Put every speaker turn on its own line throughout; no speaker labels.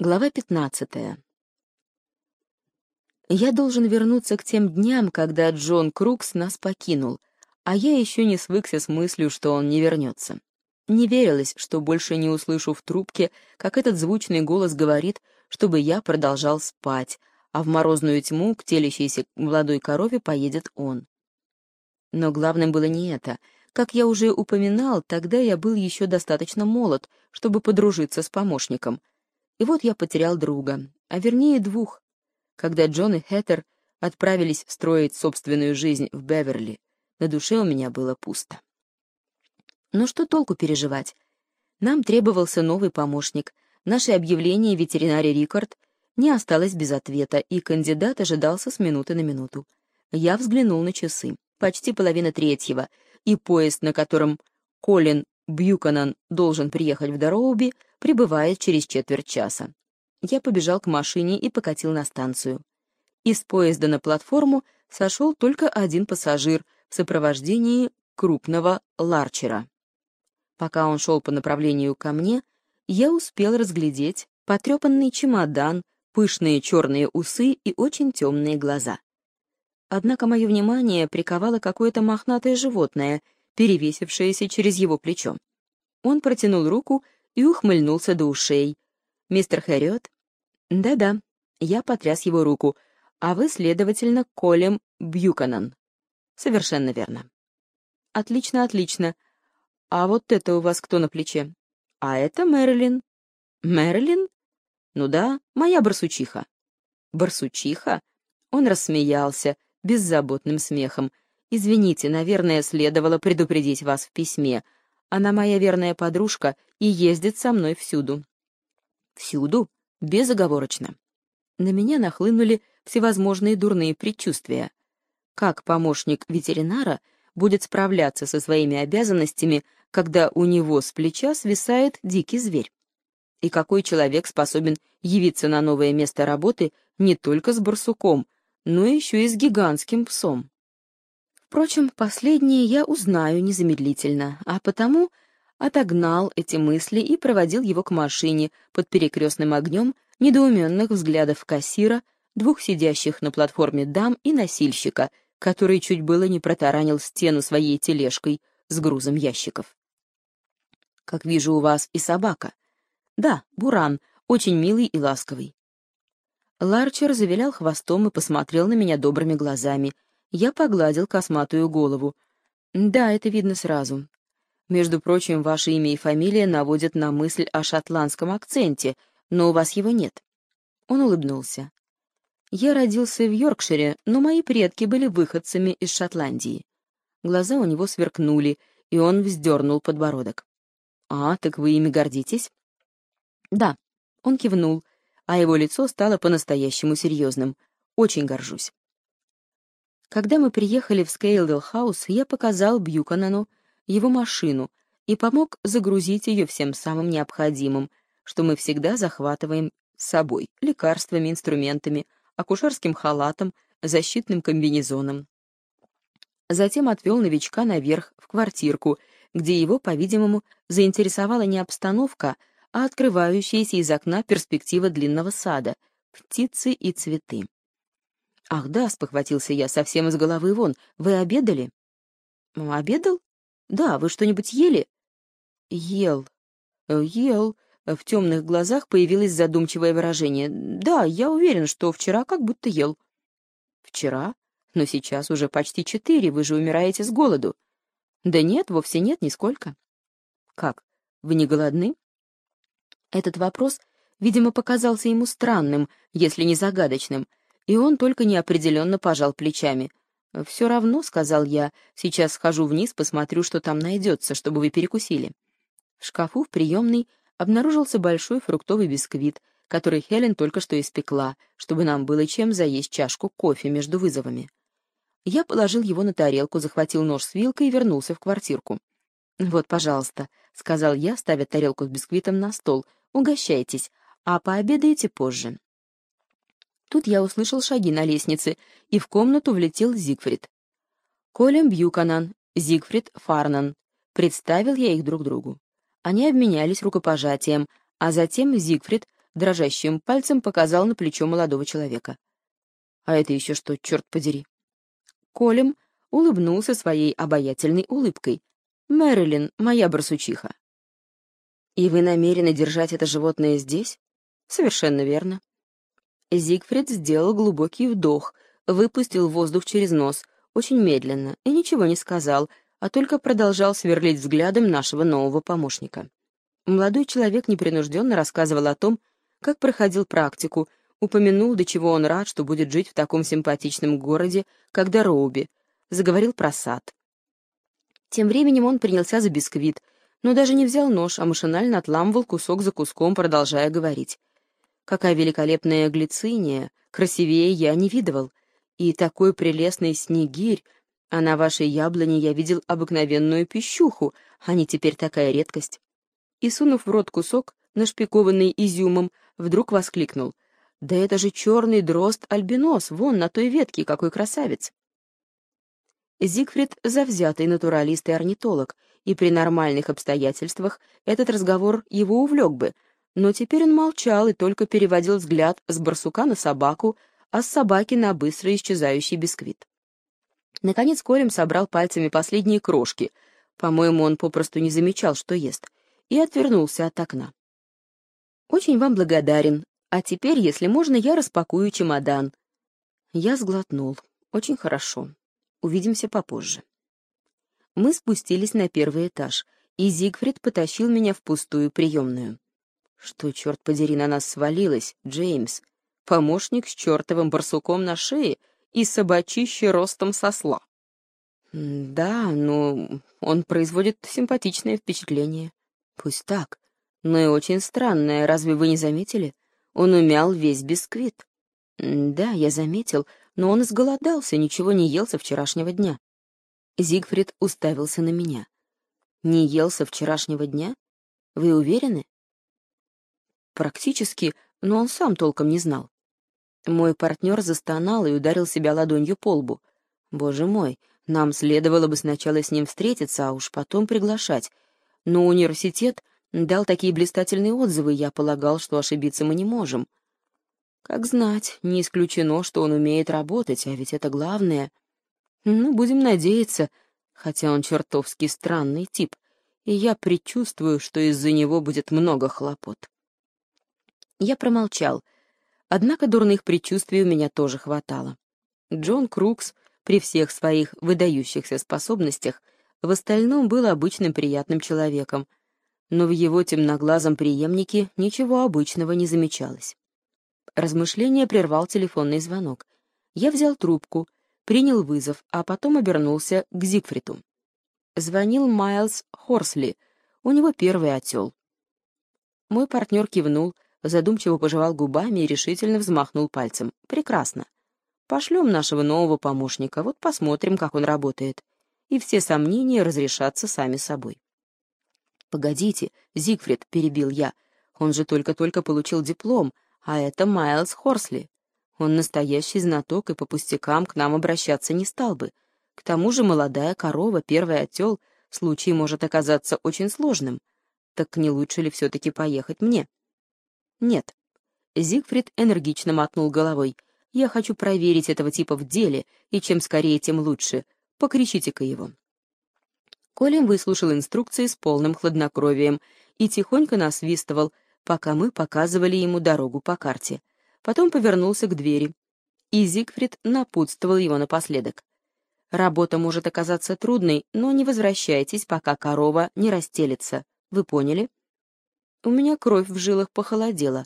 Глава 15. Я должен вернуться к тем дням, когда Джон Крукс нас покинул, а я еще не свыкся с мыслью, что он не вернется. Не верилось, что больше не услышу в трубке, как этот звучный голос говорит, чтобы я продолжал спать, а в морозную тьму к телящейся молодой корове поедет он. Но главным было не это. Как я уже упоминал, тогда я был еще достаточно молод, чтобы подружиться с помощником — и вот я потерял друга, а вернее двух. Когда Джон и Хэттер отправились строить собственную жизнь в Беверли, на душе у меня было пусто. Но что толку переживать? Нам требовался новый помощник. Наше объявление в ветеринаре Рикард не осталось без ответа, и кандидат ожидался с минуты на минуту. Я взглянул на часы. Почти половина третьего, и поезд, на котором Колин Бьюканан должен приехать в Дороуби, прибывает через четверть часа. Я побежал к машине и покатил на станцию. Из поезда на платформу сошел только один пассажир в сопровождении крупного ларчера. Пока он шел по направлению ко мне, я успел разглядеть потрепанный чемодан, пышные черные усы и очень темные глаза. Однако мое внимание приковало какое-то мохнатое животное, перевесившееся через его плечо. Он протянул руку и ухмыльнулся до ушей. «Мистер Хэрриот?» «Да-да», я потряс его руку, а вы, следовательно, Колем Бьюканан. «Совершенно верно». «Отлично, отлично. А вот это у вас кто на плече?» «А это Мэрилин». «Мэрилин?» «Ну да, моя барсучиха». «Барсучиха?» Он рассмеялся, беззаботным смехом. «Извините, наверное, следовало предупредить вас в письме. Она моя верная подружка и ездит со мной всюду. Всюду? Безоговорочно. На меня нахлынули всевозможные дурные предчувствия. Как помощник ветеринара будет справляться со своими обязанностями, когда у него с плеча свисает дикий зверь? И какой человек способен явиться на новое место работы не только с барсуком, но еще и с гигантским псом? Впрочем, последнее я узнаю незамедлительно, а потому отогнал эти мысли и проводил его к машине под перекрестным огнем недоуменных взглядов кассира, двух сидящих на платформе дам и носильщика, который чуть было не протаранил стену своей тележкой с грузом ящиков. «Как вижу, у вас и собака». «Да, Буран, очень милый и ласковый». Ларчер завилял хвостом и посмотрел на меня добрыми глазами — я погладил косматую голову. Да, это видно сразу. Между прочим, ваше имя и фамилия наводят на мысль о шотландском акценте, но у вас его нет. Он улыбнулся. Я родился в Йоркшире, но мои предки были выходцами из Шотландии. Глаза у него сверкнули, и он вздернул подбородок. «А, так вы ими гордитесь?» «Да», — он кивнул, а его лицо стало по-настоящему серьезным. «Очень горжусь». Когда мы приехали в Скейлдл-хаус, я показал Бьюканану его машину и помог загрузить ее всем самым необходимым, что мы всегда захватываем с собой — лекарствами, инструментами, акушерским халатом, защитным комбинезоном. Затем отвел новичка наверх, в квартирку, где его, по-видимому, заинтересовала не обстановка, а открывающаяся из окна перспектива длинного сада, птицы и цветы. «Ах да», — спохватился я, совсем из головы вон. «Вы обедали?» «Обедал? Да, вы что-нибудь ели?» «Ел. Э, ел». В темных глазах появилось задумчивое выражение. «Да, я уверен, что вчера как будто ел». «Вчера? Но сейчас уже почти четыре, вы же умираете с голоду». «Да нет, вовсе нет, нисколько». «Как? Вы не голодны?» Этот вопрос, видимо, показался ему странным, если не загадочным, и он только неопределенно пожал плечами. «Все равно», — сказал я, — «сейчас схожу вниз, посмотрю, что там найдется, чтобы вы перекусили». В шкафу в приемной обнаружился большой фруктовый бисквит, который Хелен только что испекла, чтобы нам было чем заесть чашку кофе между вызовами. Я положил его на тарелку, захватил нож с вилкой и вернулся в квартирку. «Вот, пожалуйста», — сказал я, ставя тарелку с бисквитом на стол, — «угощайтесь, а пообедаете позже». Тут я услышал шаги на лестнице, и в комнату влетел Зигфрид. Колем Бьюканан, Зигфрид Фарнан. Представил я их друг другу. Они обменялись рукопожатием, а затем Зигфрид дрожащим пальцем показал на плечо молодого человека. «А это еще что, черт подери?» Колем улыбнулся своей обаятельной улыбкой. «Мэрилин, моя барсучиха». «И вы намерены держать это животное здесь?» «Совершенно верно». Зигфрид сделал глубокий вдох, выпустил воздух через нос, очень медленно, и ничего не сказал, а только продолжал сверлить взглядом нашего нового помощника. Молодой человек непринужденно рассказывал о том, как проходил практику, упомянул, до чего он рад, что будет жить в таком симпатичном городе, как Дороуби, заговорил про сад. Тем временем он принялся за бисквит, но даже не взял нож, а машинально отламывал кусок за куском, продолжая говорить. Какая великолепная глициния, красивее я не видывал. И такой прелестный снегирь, а на вашей яблоне я видел обыкновенную пищуху, а не теперь такая редкость. И, сунув в рот кусок, нашпикованный изюмом, вдруг воскликнул. «Да это же черный дрозд-альбинос, вон на той ветке, какой красавец!» Зигфрид — завзятый натуралист и орнитолог, и при нормальных обстоятельствах этот разговор его увлек бы — но теперь он молчал и только переводил взгляд с барсука на собаку, а с собаки на быстро исчезающий бисквит. Наконец Колем собрал пальцами последние крошки, по-моему, он попросту не замечал, что ест, и отвернулся от окна. «Очень вам благодарен, а теперь, если можно, я распакую чемодан». Я сглотнул. «Очень хорошо. Увидимся попозже». Мы спустились на первый этаж, и Зигфрид потащил меня в пустую приемную. Что, черт подери, на нас свалилось, Джеймс? Помощник с чертовым барсуком на шее и собачище ростом сосла. Да, но он производит симпатичное впечатление. Пусть так, но и очень странное, разве вы не заметили? Он умял весь бисквит. Да, я заметил, но он изголодался, ничего не ел со вчерашнего дня. Зигфрид уставился на меня. Не ел со вчерашнего дня? Вы уверены? Практически, но он сам толком не знал. Мой партнер застонал и ударил себя ладонью по лбу. Боже мой, нам следовало бы сначала с ним встретиться, а уж потом приглашать. Но университет дал такие блистательные отзывы, я полагал, что ошибиться мы не можем. Как знать, не исключено, что он умеет работать, а ведь это главное. Ну, будем надеяться, хотя он чертовски странный тип, и я предчувствую, что из-за него будет много хлопот. Я промолчал, однако дурных предчувствий у меня тоже хватало. Джон Крукс при всех своих выдающихся способностях в остальном был обычным приятным человеком, но в его темноглазом преемнике ничего обычного не замечалось. Размышление прервал телефонный звонок. Я взял трубку, принял вызов, а потом обернулся к Зигфриту. Звонил Майлз Хорсли, у него первый отел. Мой партнер кивнул, задумчиво пожевал губами и решительно взмахнул пальцем. «Прекрасно. Пошлем нашего нового помощника, вот посмотрим, как он работает. И все сомнения разрешатся сами собой». «Погодите, Зигфрид», — перебил я, — «он же только-только получил диплом, а это Майлз Хорсли. Он настоящий знаток и по пустякам к нам обращаться не стал бы. К тому же молодая корова, первый отел, случай может оказаться очень сложным. Так не лучше ли все-таки поехать мне?» «Нет». Зигфрид энергично мотнул головой. «Я хочу проверить этого типа в деле, и чем скорее, тем лучше. Покричите-ка его». Колин выслушал инструкции с полным хладнокровием и тихонько насвистывал, пока мы показывали ему дорогу по карте. Потом повернулся к двери, и Зигфрид напутствовал его напоследок. «Работа может оказаться трудной, но не возвращайтесь, пока корова не расстелится. Вы поняли?» У меня кровь в жилах похолодела,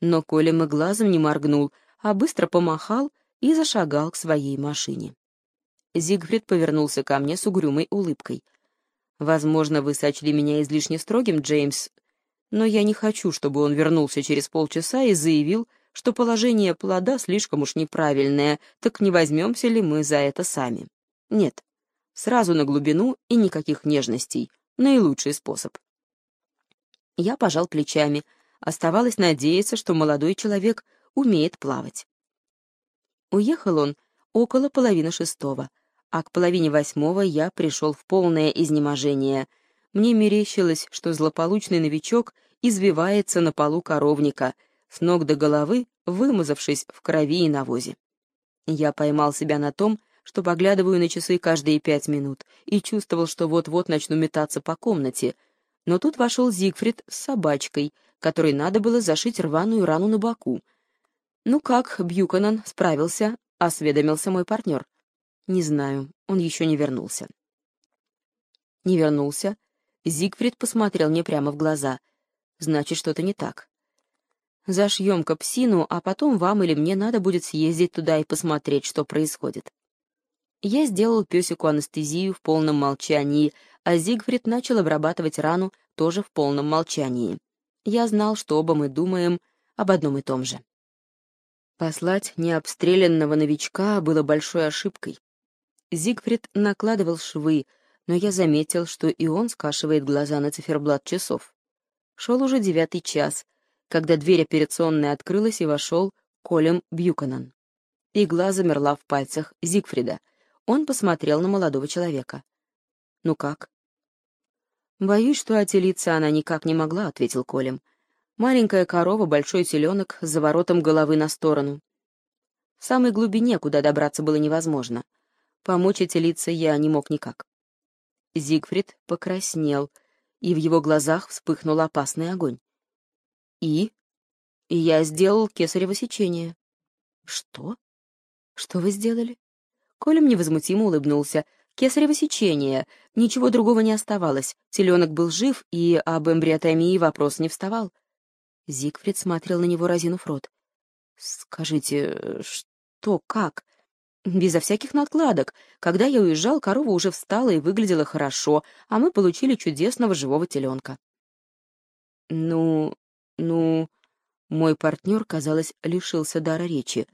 но Коля мы глазом не моргнул, а быстро помахал и зашагал к своей машине. Зигфрид повернулся ко мне с угрюмой улыбкой. «Возможно, вы сочли меня излишне строгим, Джеймс, но я не хочу, чтобы он вернулся через полчаса и заявил, что положение плода слишком уж неправильное, так не возьмемся ли мы за это сами? Нет, сразу на глубину и никаких нежностей. Наилучший способ. Я пожал плечами. Оставалось надеяться, что молодой человек умеет плавать. Уехал он около половины шестого, а к половине восьмого я пришел в полное изнеможение. Мне мерещилось, что злополучный новичок извивается на полу коровника, с ног до головы, вымазавшись в крови и навозе. Я поймал себя на том, что поглядываю на часы каждые пять минут и чувствовал, что вот-вот начну метаться по комнате. Но тут вошел Зигфрид с собачкой, которой надо было зашить рваную рану на боку. «Ну как, Бьюканан, справился?» — осведомился мой партнер. «Не знаю, он еще не вернулся». «Не вернулся?» Зигфрид посмотрел мне прямо в глаза. «Значит, что-то не так. Зашьем-ка псину, а потом вам или мне надо будет съездить туда и посмотреть, что происходит». Я сделал песику анестезию в полном молчании, а Зигфрид начал обрабатывать рану тоже в полном молчании. Я знал, что оба мы думаем об одном и том же. Послать необстрелянного новичка было большой ошибкой. Зигфрид накладывал швы, но я заметил, что и он скашивает глаза на циферблат часов. Шел уже девятый час, когда дверь операционной открылась и вошел Колем Бьюканан. Игла замерла в пальцах Зигфрида. Он посмотрел на молодого человека. «Ну как?» «Боюсь, что отелиться она никак не могла», — ответил Колем. «Маленькая корова, большой теленок, с заворотом головы на сторону. В самой глубине, куда добраться было невозможно. Помочь отелиться я не мог никак». Зигфрид покраснел, и в его глазах вспыхнул опасный огонь. И? И я сделал кесарево сечение. Что? Что вы сделали? Коля невозмутимо улыбнулся. Кесарево сечение. Ничего другого не оставалось. Теленок был жив, и об эмбриотомии вопрос не вставал. Зигфрид смотрел на него, разинув рот. «Скажите, что, как?» «Безо всяких накладок. Когда я уезжал, корова уже встала и выглядела хорошо, а мы получили чудесного живого теленка». «Ну, ну, мой партнер, казалось, лишился дара речи.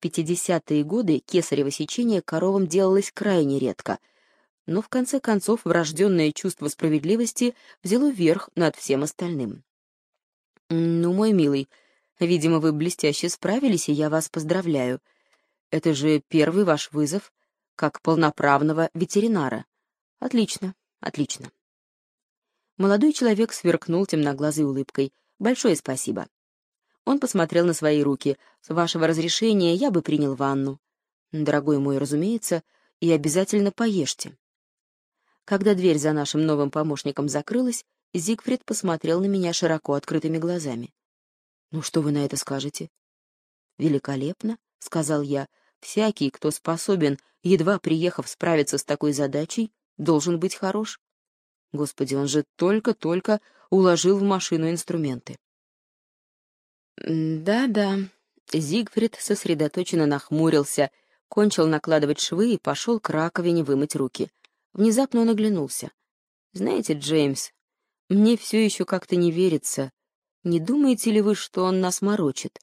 В 50-е годы кесарево сечение коровам делалось крайне редко, но в конце концов врожденное чувство справедливости взяло верх над всем остальным. «Ну, мой милый, видимо, вы блестяще справились, и я вас поздравляю. Это же первый ваш вызов как полноправного ветеринара. Отлично, отлично». Молодой человек сверкнул темноглазой улыбкой. Большое спасибо. Он посмотрел на свои руки. С вашего разрешения я бы принял ванну. Дорогой мой, разумеется, и обязательно поешьте. Когда дверь за нашим новым помощником закрылась, Зигфрид посмотрел на меня широко открытыми глазами. «Ну что вы на это скажете?» «Великолепно», — сказал я. «Всякий, кто способен, едва приехав справиться с такой задачей, должен быть хорош. Господи, он же только-только уложил в машину инструменты. Да-да, Зигфрид сосредоточенно нахмурился, кончил накладывать швы и пошел к раковине вымыть руки. Внезапно он оглянулся. «Знаете, Джеймс, мне все еще как-то не верится. Не думаете ли вы, что он нас морочит?»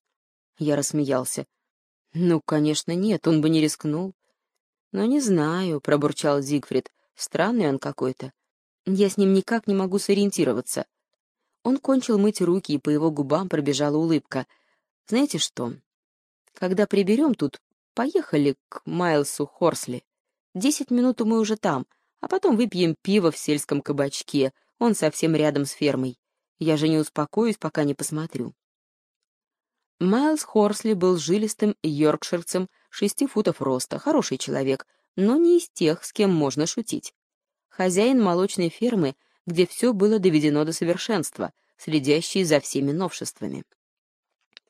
Я рассмеялся. «Ну, конечно, нет, он бы не рискнул». «Но не знаю», — пробурчал Зигфрид. «Странный он какой-то. Я с ним никак не могу сориентироваться. Он кончил мыть руки, и по его губам пробежала улыбка. Знаете что? Когда приберем тут, поехали к Майлсу Хорсли. Десять минут мы уже там, а потом выпьем пиво в сельском кабачке. Он совсем рядом с фермой. Я же не успокоюсь, пока не посмотрю. Майлз Хорсли был жилистым йоркширцем шести футов роста, хороший человек, но не из тех, с кем можно шутить хозяин молочной фермы, где все было доведено до совершенства, следящий за всеми новшествами.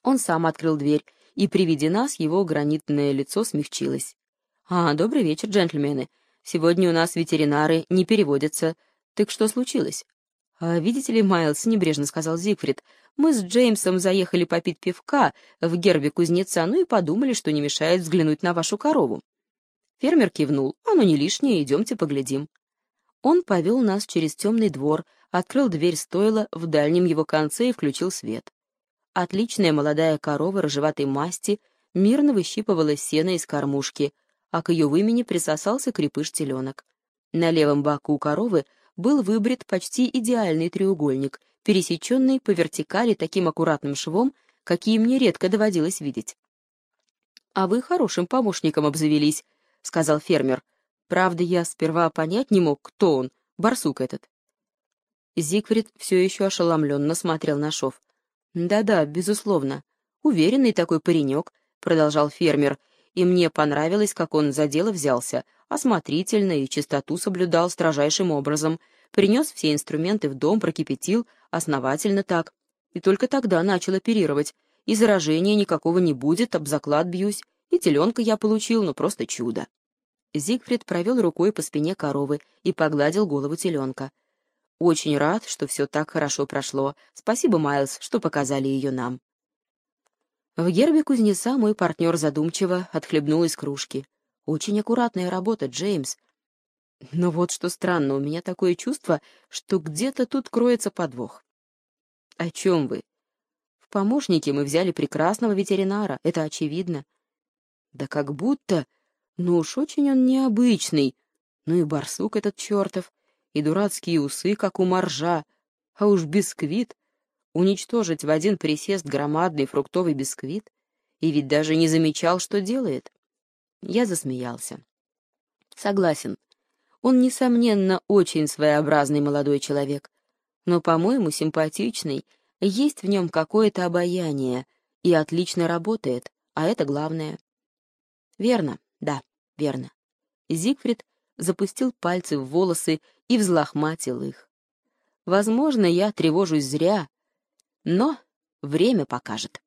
Он сам открыл дверь, и при виде нас его гранитное лицо смягчилось. «А, добрый вечер, джентльмены. Сегодня у нас ветеринары не переводятся. Так что случилось?» а, «Видите ли, Майлз», — небрежно сказал Зигфрид, «мы с Джеймсом заехали попить пивка в гербе кузнеца, ну и подумали, что не мешает взглянуть на вашу корову». Фермер кивнул. «Оно не лишнее, идемте поглядим». Он повел нас через темный двор, открыл дверь стойла в дальнем его конце и включил свет. Отличная молодая корова рыжеватой масти мирно выщипывала сено из кормушки, а к ее вымени присосался крепыш-теленок. На левом боку у коровы был выбрит почти идеальный треугольник, пересеченный по вертикали таким аккуратным швом, какие мне редко доводилось видеть. «А вы хорошим помощником обзавелись», — сказал фермер. Правда, я сперва понять не мог, кто он, барсук этот. Зигфрид все еще ошеломленно смотрел на шов. Да-да, безусловно. Уверенный такой паренек, продолжал фермер, и мне понравилось, как он за дело взялся, осмотрительно и чистоту соблюдал строжайшим образом, принес все инструменты в дом, прокипятил, основательно так. И только тогда начал оперировать. И заражения никакого не будет, об заклад бьюсь. И теленка я получил, ну просто чудо. Зигфрид провел рукой по спине коровы и погладил голову теленка. «Очень рад, что все так хорошо прошло. Спасибо, Майлз, что показали ее нам». В гербе кузнеца мой партнер задумчиво отхлебнул из кружки. «Очень аккуратная работа, Джеймс. Но вот что странно, у меня такое чувство, что где-то тут кроется подвох». «О чем вы?» «В помощники мы взяли прекрасного ветеринара, это очевидно». «Да как будто...» Ну уж очень он необычный. Ну и барсук этот чертов, и дурацкие усы, как у моржа. А уж бисквит. Уничтожить в один присест громадный фруктовый бисквит. И ведь даже не замечал, что делает. Я засмеялся. Согласен. Он, несомненно, очень своеобразный молодой человек. Но, по-моему, симпатичный. Есть в нем какое-то обаяние. И отлично работает. А это главное. Верно. Да, верно. Зигфрид запустил пальцы в волосы и взлохматил их. Возможно, я тревожусь зря, но время покажет.